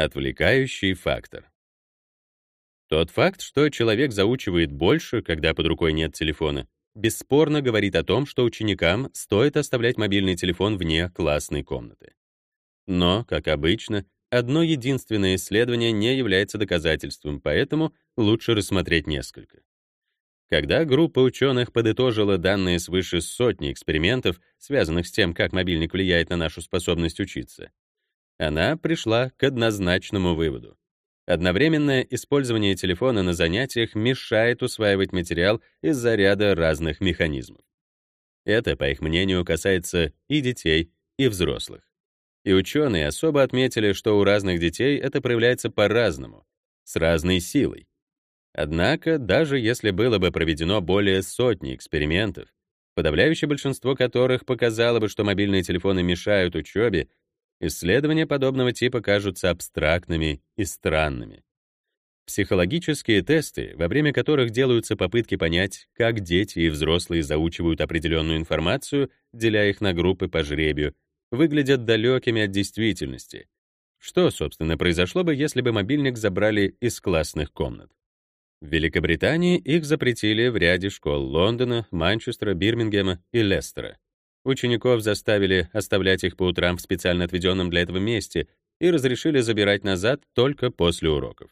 Отвлекающий фактор. Тот факт, что человек заучивает больше, когда под рукой нет телефона, бесспорно говорит о том, что ученикам стоит оставлять мобильный телефон вне классной комнаты. Но, как обычно, одно единственное исследование не является доказательством, поэтому лучше рассмотреть несколько. Когда группа ученых подытожила данные свыше сотни экспериментов, связанных с тем, как мобильник влияет на нашу способность учиться, она пришла к однозначному выводу. Одновременное использование телефона на занятиях мешает усваивать материал из-за ряда разных механизмов. Это, по их мнению, касается и детей, и взрослых. И ученые особо отметили, что у разных детей это проявляется по-разному, с разной силой. Однако, даже если было бы проведено более сотни экспериментов, подавляющее большинство которых показало бы, что мобильные телефоны мешают учебе Исследования подобного типа кажутся абстрактными и странными. Психологические тесты, во время которых делаются попытки понять, как дети и взрослые заучивают определенную информацию, деля их на группы по жребию, выглядят далекими от действительности. Что, собственно, произошло бы, если бы мобильник забрали из классных комнат? В Великобритании их запретили в ряде школ Лондона, Манчестера, Бирмингема и Лестера. Учеников заставили оставлять их по утрам в специально отведенном для этого месте и разрешили забирать назад только после уроков.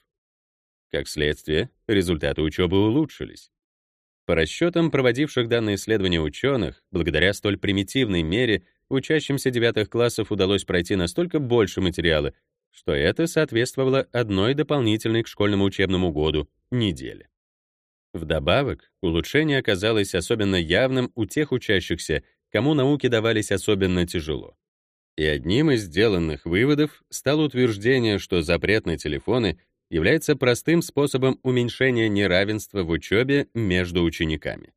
Как следствие, результаты учебы улучшились. По расчетам проводивших данное исследование ученых, благодаря столь примитивной мере учащимся девятых классов удалось пройти настолько больше материала, что это соответствовало одной дополнительной к школьному учебному году неделе. Вдобавок, улучшение оказалось особенно явным у тех учащихся, кому науки давались особенно тяжело. И одним из сделанных выводов стало утверждение, что запрет на телефоны является простым способом уменьшения неравенства в учебе между учениками.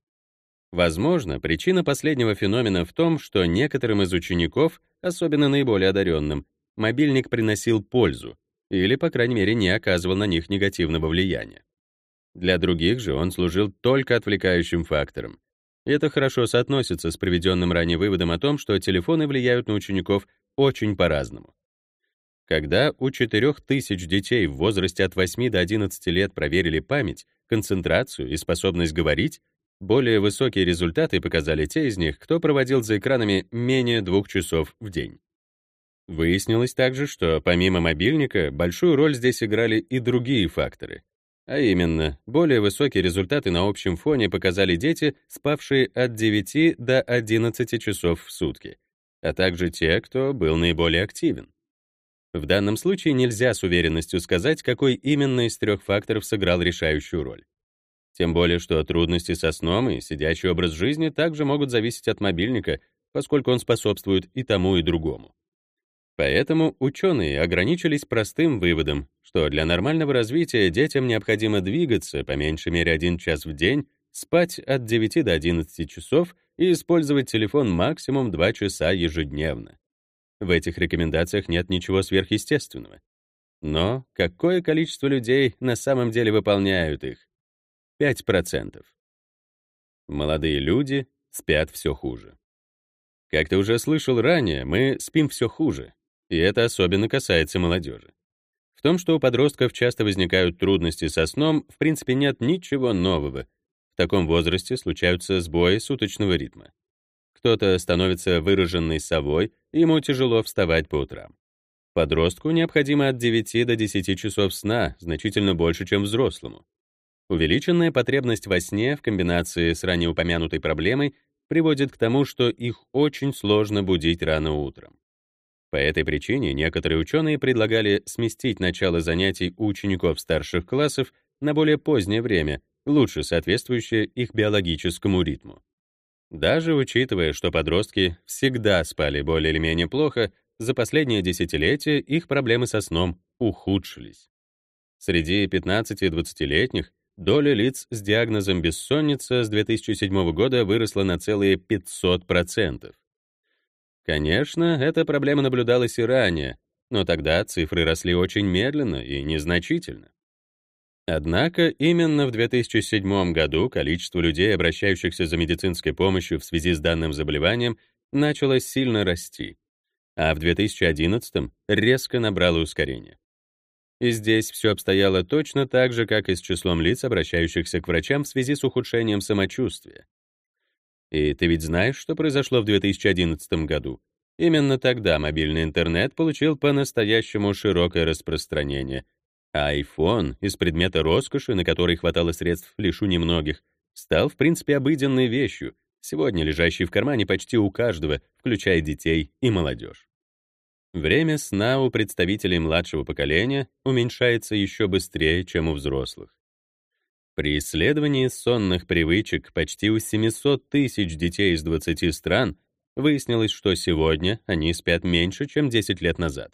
Возможно, причина последнего феномена в том, что некоторым из учеников, особенно наиболее одаренным, мобильник приносил пользу или, по крайней мере, не оказывал на них негативного влияния. Для других же он служил только отвлекающим фактором, это хорошо соотносится с приведенным ранее выводом о том, что телефоны влияют на учеников очень по-разному. Когда у 4000 детей в возрасте от 8 до 11 лет проверили память, концентрацию и способность говорить, более высокие результаты показали те из них, кто проводил за экранами менее двух часов в день. Выяснилось также, что помимо мобильника большую роль здесь играли и другие факторы, а именно, более высокие результаты на общем фоне показали дети, спавшие от 9 до 11 часов в сутки, а также те, кто был наиболее активен. В данном случае нельзя с уверенностью сказать, какой именно из трех факторов сыграл решающую роль. Тем более, что трудности со сном и сидячий образ жизни также могут зависеть от мобильника, поскольку он способствует и тому, и другому. Поэтому ученые ограничились простым выводом, что для нормального развития детям необходимо двигаться по меньшей мере один час в день, спать от 9 до 11 часов и использовать телефон максимум 2 часа ежедневно. В этих рекомендациях нет ничего сверхъестественного. Но какое количество людей на самом деле выполняют их? 5%. Молодые люди спят все хуже. Как ты уже слышал ранее, мы спим все хуже. И это особенно касается молодежи. В том, что у подростков часто возникают трудности со сном, в принципе нет ничего нового. В таком возрасте случаются сбои суточного ритма. Кто-то становится выраженной совой, и ему тяжело вставать по утрам. Подростку необходимо от 9 до 10 часов сна, значительно больше, чем взрослому. Увеличенная потребность во сне в комбинации с ранее упомянутой проблемой приводит к тому, что их очень сложно будить рано утром. По этой причине некоторые ученые предлагали сместить начало занятий учеников старших классов на более позднее время, лучше соответствующее их биологическому ритму. Даже учитывая, что подростки всегда спали более или менее плохо, за последние десятилетия их проблемы со сном ухудшились. Среди 15-20-летних доля лиц с диагнозом бессонница с 2007 года выросла на целые 500%. Конечно, эта проблема наблюдалась и ранее, но тогда цифры росли очень медленно и незначительно. Однако именно в 2007 году количество людей, обращающихся за медицинской помощью в связи с данным заболеванием, начало сильно расти, а в 2011 резко набрало ускорение. И здесь все обстояло точно так же, как и с числом лиц, обращающихся к врачам в связи с ухудшением самочувствия. И ты ведь знаешь, что произошло в 2011 году? Именно тогда мобильный интернет получил по-настоящему широкое распространение, а iPhone из предмета роскоши, на который хватало средств лишь у немногих, стал в принципе обыденной вещью, сегодня лежащей в кармане почти у каждого, включая детей и молодежь. Время сна у представителей младшего поколения уменьшается еще быстрее, чем у взрослых. При исследовании сонных привычек почти у 700 тысяч детей из 20 стран выяснилось, что сегодня они спят меньше, чем 10 лет назад.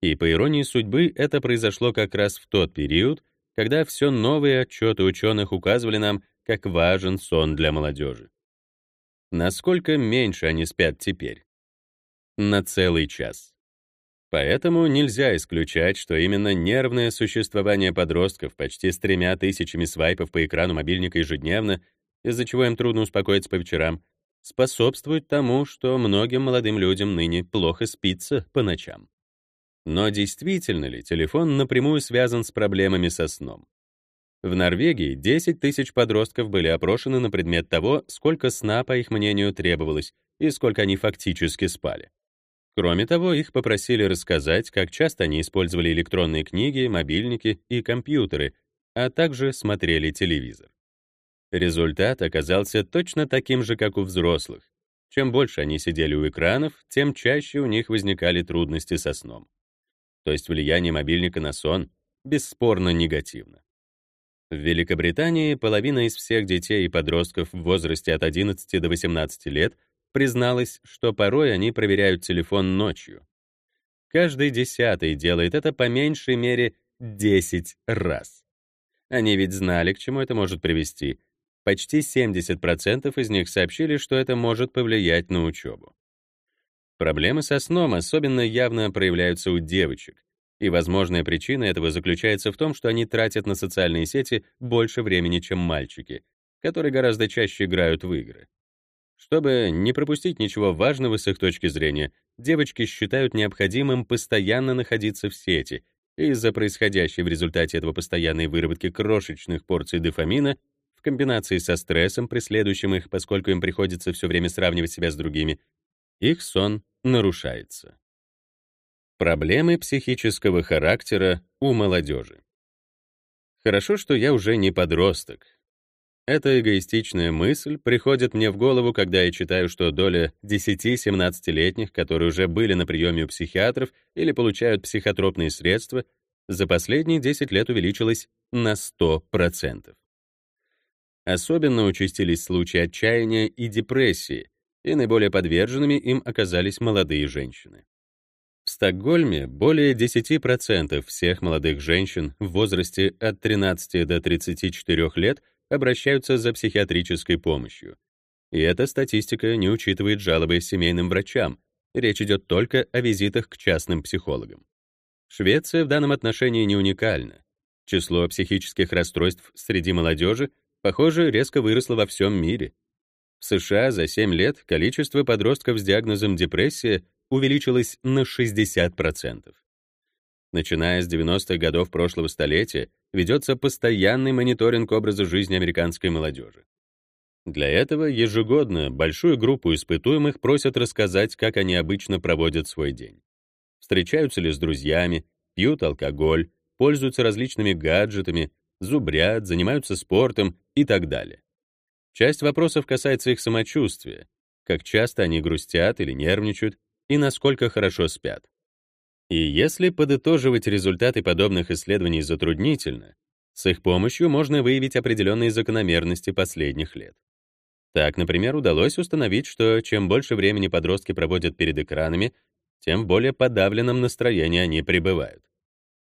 И по иронии судьбы это произошло как раз в тот период, когда все новые отчеты ученых указывали нам, как важен сон для молодежи. Насколько меньше они спят теперь? на целый час. Поэтому нельзя исключать, что именно нервное существование подростков почти с тремя тысячами свайпов по экрану мобильника ежедневно, из-за чего им трудно успокоиться по вечерам, способствует тому, что многим молодым людям ныне плохо спится по ночам. Но действительно ли телефон напрямую связан с проблемами со сном? В Норвегии 10 тысяч подростков были опрошены на предмет того, сколько сна, по их мнению, требовалось и сколько они фактически спали. Кроме того, их попросили рассказать, как часто они использовали электронные книги, мобильники и компьютеры, а также смотрели телевизор. Результат оказался точно таким же, как у взрослых. Чем больше они сидели у экранов, тем чаще у них возникали трудности со сном. То есть влияние мобильника на сон бесспорно негативно. В Великобритании половина из всех детей и подростков в возрасте от 11 до 18 лет — призналась, что порой они проверяют телефон ночью. Каждый десятый делает это по меньшей мере 10 раз. Они ведь знали, к чему это может привести. Почти 70% из них сообщили, что это может повлиять на учебу. Проблемы со сном особенно явно проявляются у девочек, и возможная причина этого заключается в том, что они тратят на социальные сети больше времени, чем мальчики, которые гораздо чаще играют в игры. Чтобы не пропустить ничего важного с их точки зрения, девочки считают необходимым постоянно находиться в сети, и из-за происходящей в результате этого постоянной выработки крошечных порций дофамина в комбинации со стрессом, преследующим их, поскольку им приходится все время сравнивать себя с другими, их сон нарушается. Проблемы психического характера у молодежи. Хорошо, что я уже не подросток, эта эгоистичная мысль приходит мне в голову, когда я читаю, что доля 10-17-летних, которые уже были на приеме у психиатров или получают психотропные средства, за последние 10 лет увеличилась на 100%. Особенно участились случаи отчаяния и депрессии, и наиболее подверженными им оказались молодые женщины. В Стокгольме более 10% всех молодых женщин в возрасте от 13 до 34 лет обращаются за психиатрической помощью. И эта статистика не учитывает жалобы семейным врачам. Речь идет только о визитах к частным психологам. Швеция в данном отношении не уникальна. Число психических расстройств среди молодежи, похоже, резко выросло во всем мире. В США за 7 лет количество подростков с диагнозом депрессия увеличилось на 60%. Начиная с 90-х годов прошлого столетия ведется постоянный мониторинг образа жизни американской молодежи. Для этого ежегодно большую группу испытуемых просят рассказать, как они обычно проводят свой день. Встречаются ли с друзьями, пьют алкоголь, пользуются различными гаджетами, зубрят, занимаются спортом и так далее. Часть вопросов касается их самочувствия, как часто они грустят или нервничают, и насколько хорошо спят. И если подытоживать результаты подобных исследований затруднительно, с их помощью можно выявить определенные закономерности последних лет. Так, например, удалось установить, что чем больше времени подростки проводят перед экранами, тем в более подавленном настроении они пребывают.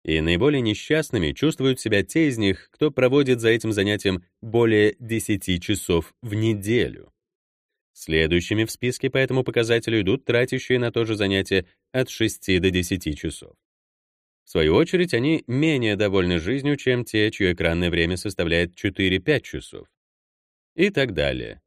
И наиболее несчастными чувствуют себя те из них, кто проводит за этим занятием более 10 часов в неделю. Следующими в списке по этому показателю идут тратящие на то же занятие от 6 до 10 часов. В свою очередь, они менее довольны жизнью, чем те, чье экранное время составляет 4-5 часов. И так далее.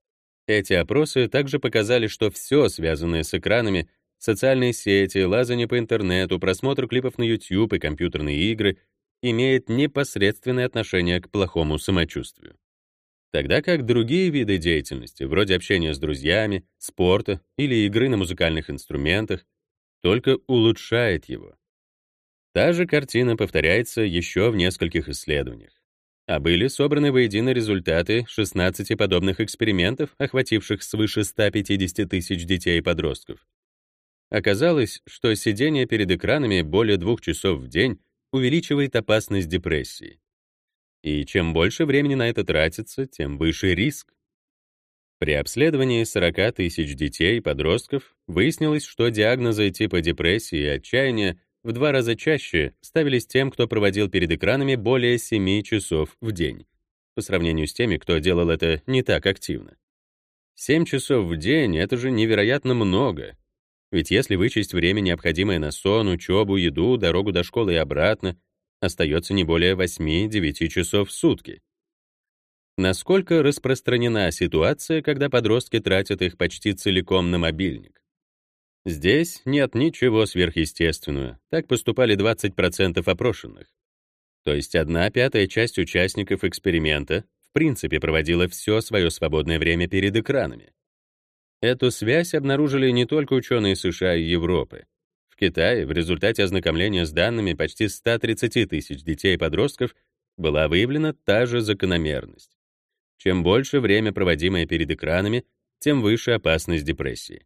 Эти опросы также показали, что все, связанное с экранами, социальные сети, лазание по интернету, просмотр клипов на YouTube и компьютерные игры имеет непосредственное отношение к плохому самочувствию. Тогда как другие виды деятельности, вроде общения с друзьями, спорта или игры на музыкальных инструментах, только улучшает его. Та же картина повторяется еще в нескольких исследованиях. А были собраны воедино результаты 16 подобных экспериментов, охвативших свыше 150 тысяч детей и подростков. Оказалось, что сидение перед экранами более двух часов в день увеличивает опасность депрессии. И чем больше времени на это тратится, тем выше риск. При обследовании 40 тысяч детей и подростков выяснилось, что диагнозы типа депрессии и отчаяния в два раза чаще ставились тем, кто проводил перед экранами более 7 часов в день, по сравнению с теми, кто делал это не так активно. 7 часов в день — это же невероятно много. Ведь если вычесть время, необходимое на сон, учебу, еду, дорогу до школы и обратно, остается не более 8-9 часов в сутки. Насколько распространена ситуация, когда подростки тратят их почти целиком на мобильник? Здесь нет ничего сверхъестественного. Так поступали 20% опрошенных. То есть одна пятая часть участников эксперимента в принципе проводила все свое свободное время перед экранами. Эту связь обнаружили не только ученые США и Европы. Китае в результате ознакомления с данными почти 130 тысяч детей и подростков была выявлена та же закономерность. Чем больше время, проводимое перед экранами, тем выше опасность депрессии.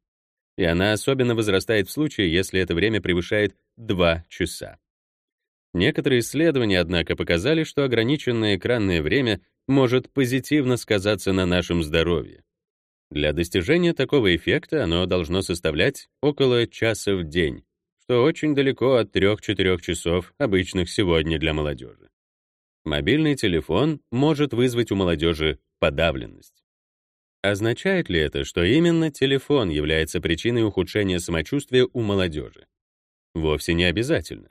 И она особенно возрастает в случае, если это время превышает 2 часа. Некоторые исследования, однако, показали, что ограниченное экранное время может позитивно сказаться на нашем здоровье. Для достижения такого эффекта оно должно составлять около часа в день, что очень далеко от 3-4 часов, обычных сегодня для молодежи. Мобильный телефон может вызвать у молодежи подавленность. Означает ли это, что именно телефон является причиной ухудшения самочувствия у молодежи? Вовсе не обязательно.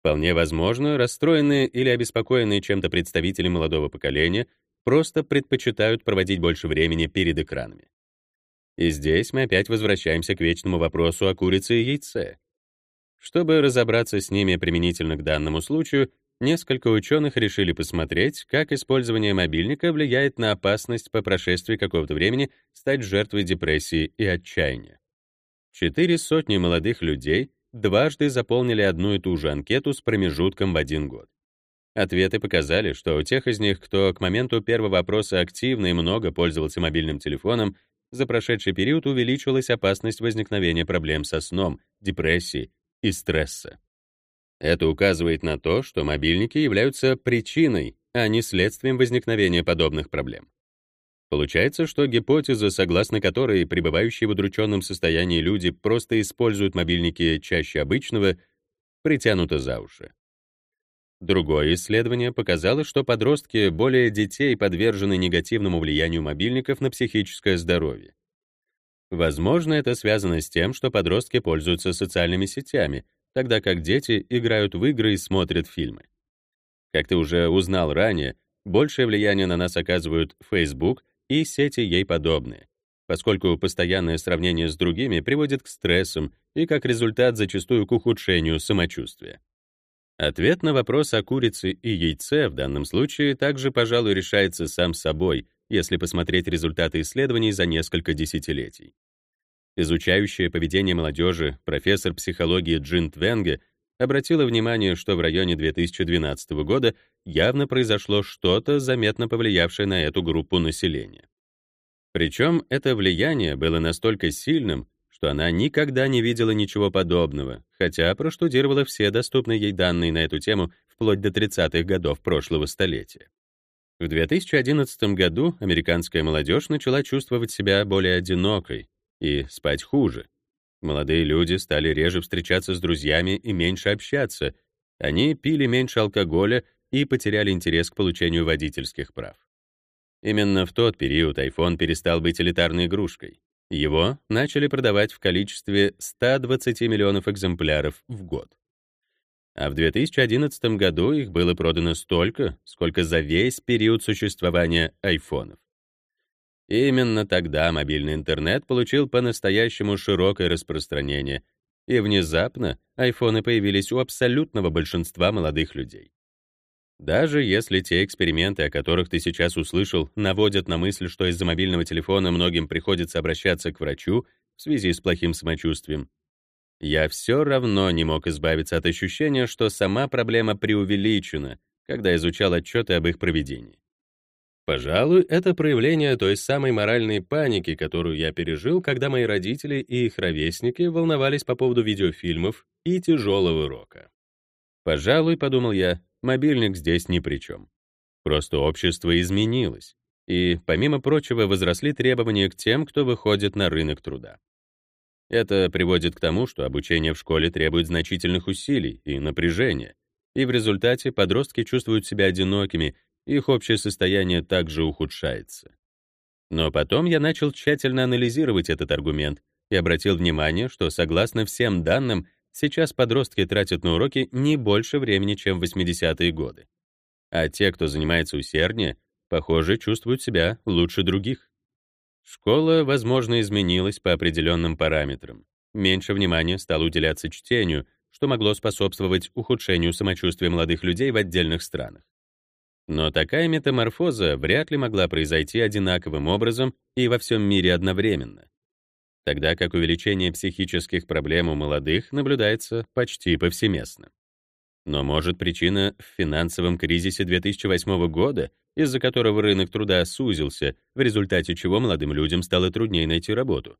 Вполне возможно, расстроенные или обеспокоенные чем-то представители молодого поколения просто предпочитают проводить больше времени перед экранами. И здесь мы опять возвращаемся к вечному вопросу о курице и яйце. Чтобы разобраться с ними применительно к данному случаю, несколько ученых решили посмотреть, как использование мобильника влияет на опасность по прошествии какого-то времени стать жертвой депрессии и отчаяния. Четыре сотни молодых людей дважды заполнили одну и ту же анкету с промежутком в один год. Ответы показали, что у тех из них, кто к моменту первого опроса активно и много пользовался мобильным телефоном, за прошедший период увеличилась опасность возникновения проблем со сном, депрессии и стресса. Это указывает на то, что мобильники являются причиной, а не следствием возникновения подобных проблем. Получается, что гипотеза, согласно которой пребывающие в удрученном состоянии люди просто используют мобильники чаще обычного, притянута за уши. Другое исследование показало, что подростки более детей подвержены негативному влиянию мобильников на психическое здоровье. Возможно, это связано с тем, что подростки пользуются социальными сетями, тогда как дети играют в игры и смотрят фильмы. Как ты уже узнал ранее, большее влияние на нас оказывают Facebook и сети ей подобные, поскольку постоянное сравнение с другими приводит к стрессам и, как результат, зачастую к ухудшению самочувствия. Ответ на вопрос о курице и яйце в данном случае также, пожалуй, решается сам собой — если посмотреть результаты исследований за несколько десятилетий. Изучающая поведение молодежи профессор психологии Джин Твенге обратила внимание, что в районе 2012 года явно произошло что-то, заметно повлиявшее на эту группу населения. Причем это влияние было настолько сильным, что она никогда не видела ничего подобного, хотя проштудировала все доступные ей данные на эту тему вплоть до 30-х годов прошлого столетия. В 2011 году американская молодежь начала чувствовать себя более одинокой и спать хуже. Молодые люди стали реже встречаться с друзьями и меньше общаться. Они пили меньше алкоголя и потеряли интерес к получению водительских прав. Именно в тот период iPhone перестал быть элитарной игрушкой. Его начали продавать в количестве 120 миллионов экземпляров в год а в 2011 году их было продано столько, сколько за весь период существования айфонов. Именно тогда мобильный интернет получил по-настоящему широкое распространение, и внезапно айфоны появились у абсолютного большинства молодых людей. Даже если те эксперименты, о которых ты сейчас услышал, наводят на мысль, что из-за мобильного телефона многим приходится обращаться к врачу в связи с плохим самочувствием, я все равно не мог избавиться от ощущения, что сама проблема преувеличена, когда изучал отчеты об их проведении. Пожалуй, это проявление той самой моральной паники, которую я пережил, когда мои родители и их ровесники волновались по поводу видеофильмов и тяжелого рока. Пожалуй, подумал я, мобильник здесь ни при чем. Просто общество изменилось, и, помимо прочего, возросли требования к тем, кто выходит на рынок труда. Это приводит к тому, что обучение в школе требует значительных усилий и напряжения, и в результате подростки чувствуют себя одинокими их общее состояние также ухудшается. Но потом я начал тщательно анализировать этот аргумент и обратил внимание, что, согласно всем данным, сейчас подростки тратят на уроки не больше времени, чем в 80-е годы. А те, кто занимается усерднее, похоже, чувствуют себя лучше других. Школа, возможно, изменилась по определенным параметрам. Меньше внимания стало уделяться чтению, что могло способствовать ухудшению самочувствия молодых людей в отдельных странах. Но такая метаморфоза вряд ли могла произойти одинаковым образом и во всем мире одновременно, тогда как увеличение психических проблем у молодых наблюдается почти повсеместно. Но может причина в финансовом кризисе 2008 года, из-за которого рынок труда сузился, в результате чего молодым людям стало труднее найти работу.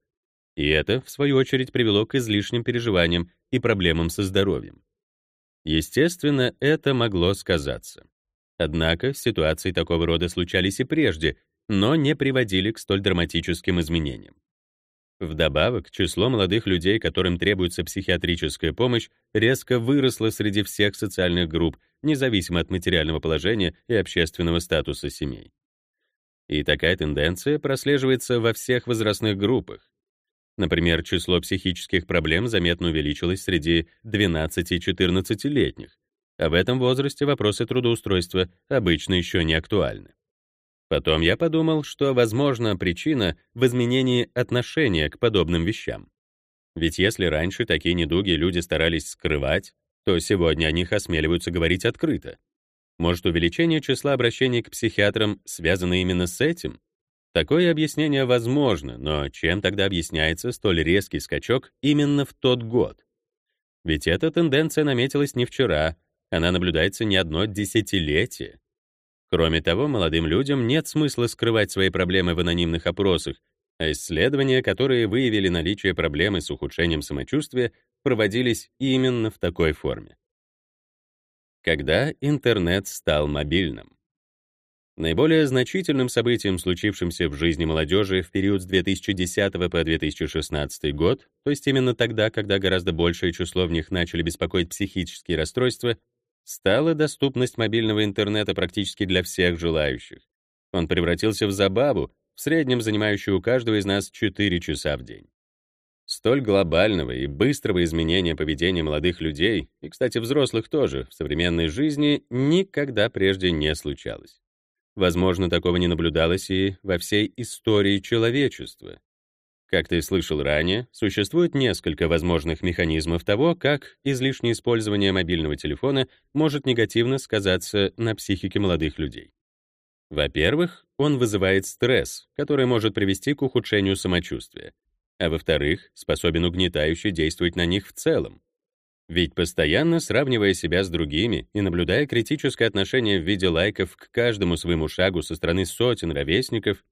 И это, в свою очередь, привело к излишним переживаниям и проблемам со здоровьем. Естественно, это могло сказаться. Однако ситуации такого рода случались и прежде, но не приводили к столь драматическим изменениям. Вдобавок, число молодых людей, которым требуется психиатрическая помощь, резко выросло среди всех социальных групп, независимо от материального положения и общественного статуса семей. И такая тенденция прослеживается во всех возрастных группах. Например, число психических проблем заметно увеличилось среди 12-14-летних, а в этом возрасте вопросы трудоустройства обычно еще не актуальны. Потом я подумал, что, возможно, причина в изменении отношения к подобным вещам. Ведь если раньше такие недуги люди старались скрывать, то сегодня о них осмеливаются говорить открыто. Может, увеличение числа обращений к психиатрам связано именно с этим? Такое объяснение возможно, но чем тогда объясняется столь резкий скачок именно в тот год? Ведь эта тенденция наметилась не вчера, она наблюдается не одно десятилетие. Кроме того, молодым людям нет смысла скрывать свои проблемы в анонимных опросах, а исследования, которые выявили наличие проблемы с ухудшением самочувствия, проводились именно в такой форме. Когда интернет стал мобильным? Наиболее значительным событием, случившимся в жизни молодежи в период с 2010 по 2016 год, то есть именно тогда, когда гораздо большее число в них начали беспокоить психические расстройства, стала доступность мобильного интернета практически для всех желающих. Он превратился в забаву, в среднем занимающую у каждого из нас 4 часа в день. Столь глобального и быстрого изменения поведения молодых людей, и, кстати, взрослых тоже, в современной жизни никогда прежде не случалось. Возможно, такого не наблюдалось и во всей истории человечества. Как ты слышал ранее, существует несколько возможных механизмов того, как излишнее использование мобильного телефона может негативно сказаться на психике молодых людей. Во-первых, он вызывает стресс, который может привести к ухудшению самочувствия, а во-вторых, способен угнетающе действовать на них в целом. Ведь постоянно сравнивая себя с другими и наблюдая критическое отношение в виде лайков к каждому своему шагу со стороны сотен ровесников,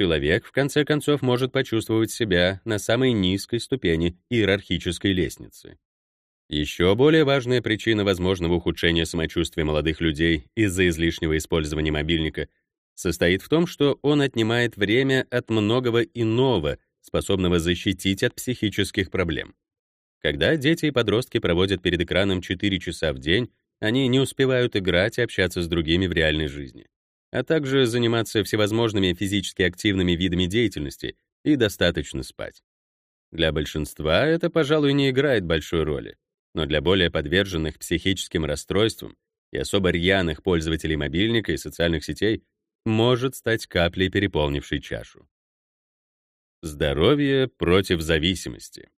человек в конце концов может почувствовать себя на самой низкой ступени иерархической лестницы. Еще более важная причина возможного ухудшения самочувствия молодых людей из-за излишнего использования мобильника состоит в том, что он отнимает время от многого иного, способного защитить от психических проблем. Когда дети и подростки проводят перед экраном 4 часа в день, они не успевают играть и общаться с другими в реальной жизни а также заниматься всевозможными физически активными видами деятельности и достаточно спать. Для большинства это, пожалуй, не играет большой роли, но для более подверженных психическим расстройствам и особо рьяных пользователей мобильника и социальных сетей может стать каплей, переполнившей чашу. Здоровье против зависимости.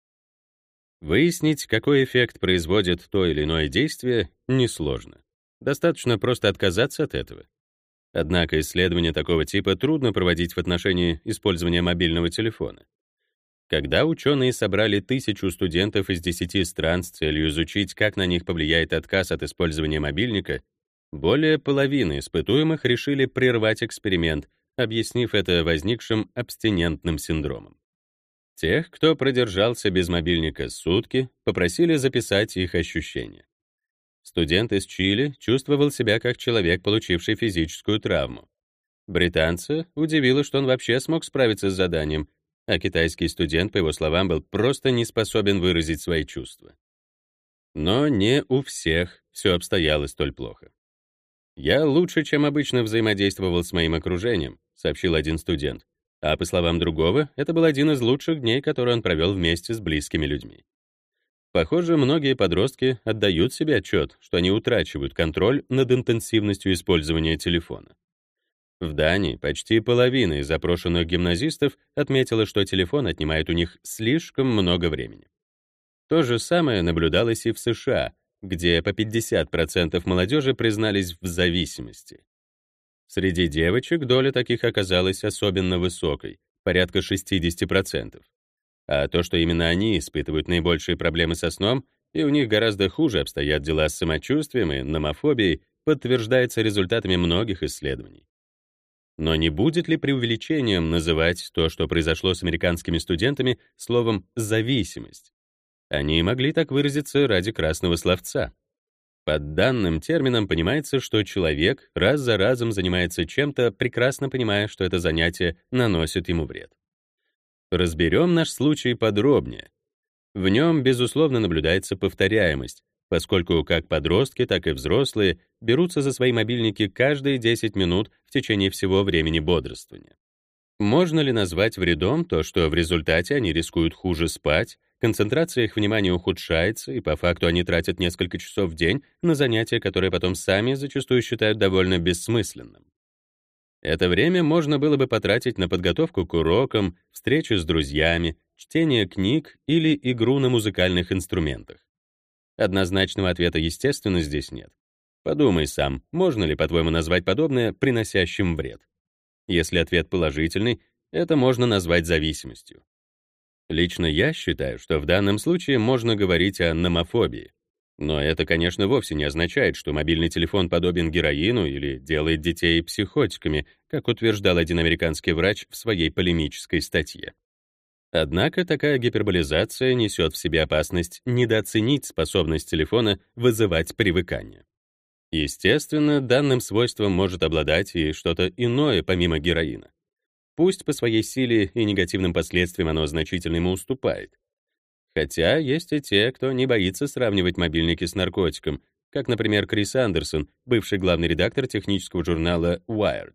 Выяснить, какой эффект производит то или иное действие, несложно. Достаточно просто отказаться от этого. Однако исследования такого типа трудно проводить в отношении использования мобильного телефона. Когда ученые собрали тысячу студентов из 10 стран с целью изучить, как на них повлияет отказ от использования мобильника, более половины испытуемых решили прервать эксперимент объяснив это возникшим абстинентным синдромом. Тех, кто продержался без мобильника сутки, попросили записать их ощущения. Студент из Чили чувствовал себя как человек, получивший физическую травму. Британца удивило, что он вообще смог справиться с заданием, а китайский студент, по его словам, был просто не способен выразить свои чувства. Но не у всех все обстояло столь плохо. «Я лучше, чем обычно взаимодействовал с моим окружением», сообщил один студент. А по словам другого, это был один из лучших дней, который он провел вместе с близкими людьми. Похоже, многие подростки отдают себе отчет, что они утрачивают контроль над интенсивностью использования телефона. В Дании почти половина из опрошенных гимназистов отметила, что телефон отнимает у них слишком много времени. То же самое наблюдалось и в США, где по 50% молодежи признались в зависимости. Среди девочек доля таких оказалась особенно высокой, порядка 60%. А то, что именно они испытывают наибольшие проблемы со сном, и у них гораздо хуже обстоят дела с самочувствием и номофобией, подтверждается результатами многих исследований. Но не будет ли преувеличением называть то, что произошло с американскими студентами, словом «зависимость»? Они могли так выразиться ради красного словца. Под данным термином понимается, что человек раз за разом занимается чем-то, прекрасно понимая, что это занятие наносит ему вред. Разберем наш случай подробнее. В нем, безусловно, наблюдается повторяемость, поскольку как подростки, так и взрослые берутся за свои мобильники каждые 10 минут в течение всего времени бодрствования. Можно ли назвать вредом то, что в результате они рискуют хуже спать, Концентрация их внимания ухудшается, и по факту они тратят несколько часов в день на занятия, которые потом сами зачастую считают довольно бессмысленным. Это время можно было бы потратить на подготовку к урокам, встречу с друзьями, чтение книг или игру на музыкальных инструментах. Однозначного ответа, естественно, здесь нет. Подумай сам, можно ли, по-твоему, назвать подобное приносящим вред? Если ответ положительный, это можно назвать зависимостью. Лично я считаю, что в данном случае можно говорить о номофобии. Но это, конечно, вовсе не означает, что мобильный телефон подобен героину или делает детей психотиками, как утверждал один американский врач в своей полемической статье. Однако такая гиперболизация несет в себе опасность недооценить способность телефона вызывать привыкание. Естественно, данным свойством может обладать и что-то иное помимо героина. Пусть по своей силе и негативным последствиям оно значительно ему уступает. Хотя есть и те, кто не боится сравнивать мобильники с наркотиком, как, например, Крис Андерсон, бывший главный редактор технического журнала Wired.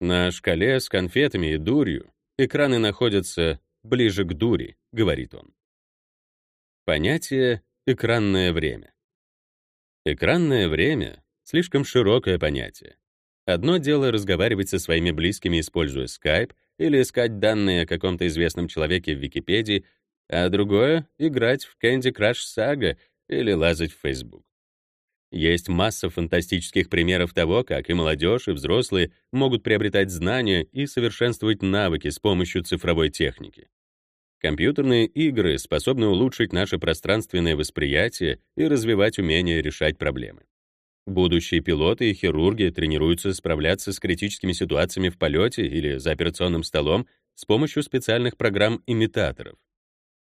На шкале с конфетами и дурью экраны находятся ближе к дури, говорит он. Понятие «экранное время». Экранное время — слишком широкое понятие. Одно дело разговаривать со своими близкими, используя Skype, или искать данные о каком-то известном человеке в Википедии, а другое — играть в Candy Crush Saga или лазать в Facebook. Есть масса фантастических примеров того, как и молодежь, и взрослые могут приобретать знания и совершенствовать навыки с помощью цифровой техники. Компьютерные игры способны улучшить наше пространственное восприятие и развивать умение решать проблемы. Будущие пилоты и хирурги тренируются справляться с критическими ситуациями в полете или за операционным столом с помощью специальных программ-имитаторов.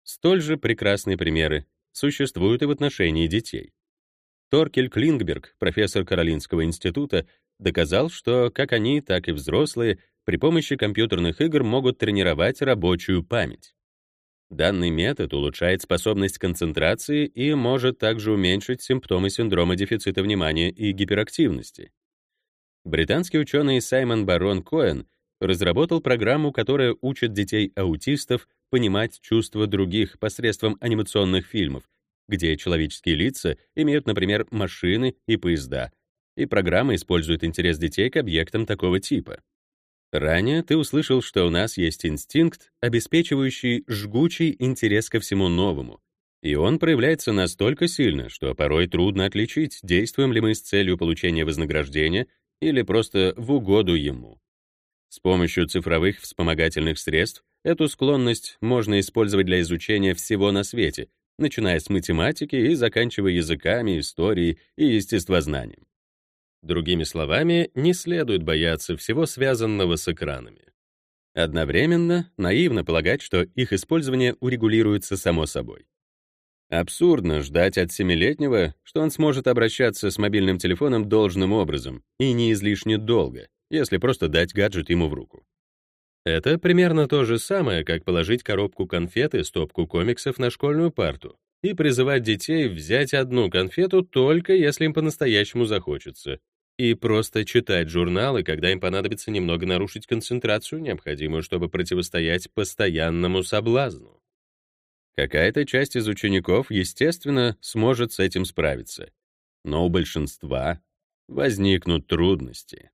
Столь же прекрасные примеры существуют и в отношении детей. Торкель Клингберг, профессор Каролинского института, доказал, что как они, так и взрослые при помощи компьютерных игр могут тренировать рабочую память. Данный метод улучшает способность концентрации и может также уменьшить симптомы синдрома дефицита внимания и гиперактивности. Британский ученый Саймон Барон Коэн разработал программу, которая учит детей-аутистов понимать чувства других посредством анимационных фильмов, где человеческие лица имеют, например, машины и поезда, и программа использует интерес детей к объектам такого типа. Ранее ты услышал, что у нас есть инстинкт, обеспечивающий жгучий интерес ко всему новому, и он проявляется настолько сильно, что порой трудно отличить, действуем ли мы с целью получения вознаграждения или просто в угоду ему. С помощью цифровых вспомогательных средств эту склонность можно использовать для изучения всего на свете, начиная с математики и заканчивая языками, историей и естествознанием. Другими словами, не следует бояться всего связанного с экранами. Одновременно наивно полагать, что их использование урегулируется само собой. Абсурдно ждать от семилетнего, что он сможет обращаться с мобильным телефоном должным образом и не излишне долго, если просто дать гаджет ему в руку. Это примерно то же самое, как положить коробку конфет и стопку комиксов на школьную парту и призывать детей взять одну конфету только если им по-настоящему захочется, и просто читать журналы, когда им понадобится немного нарушить концентрацию, необходимую, чтобы противостоять постоянному соблазну. Какая-то часть из учеников, естественно, сможет с этим справиться, но у большинства возникнут трудности.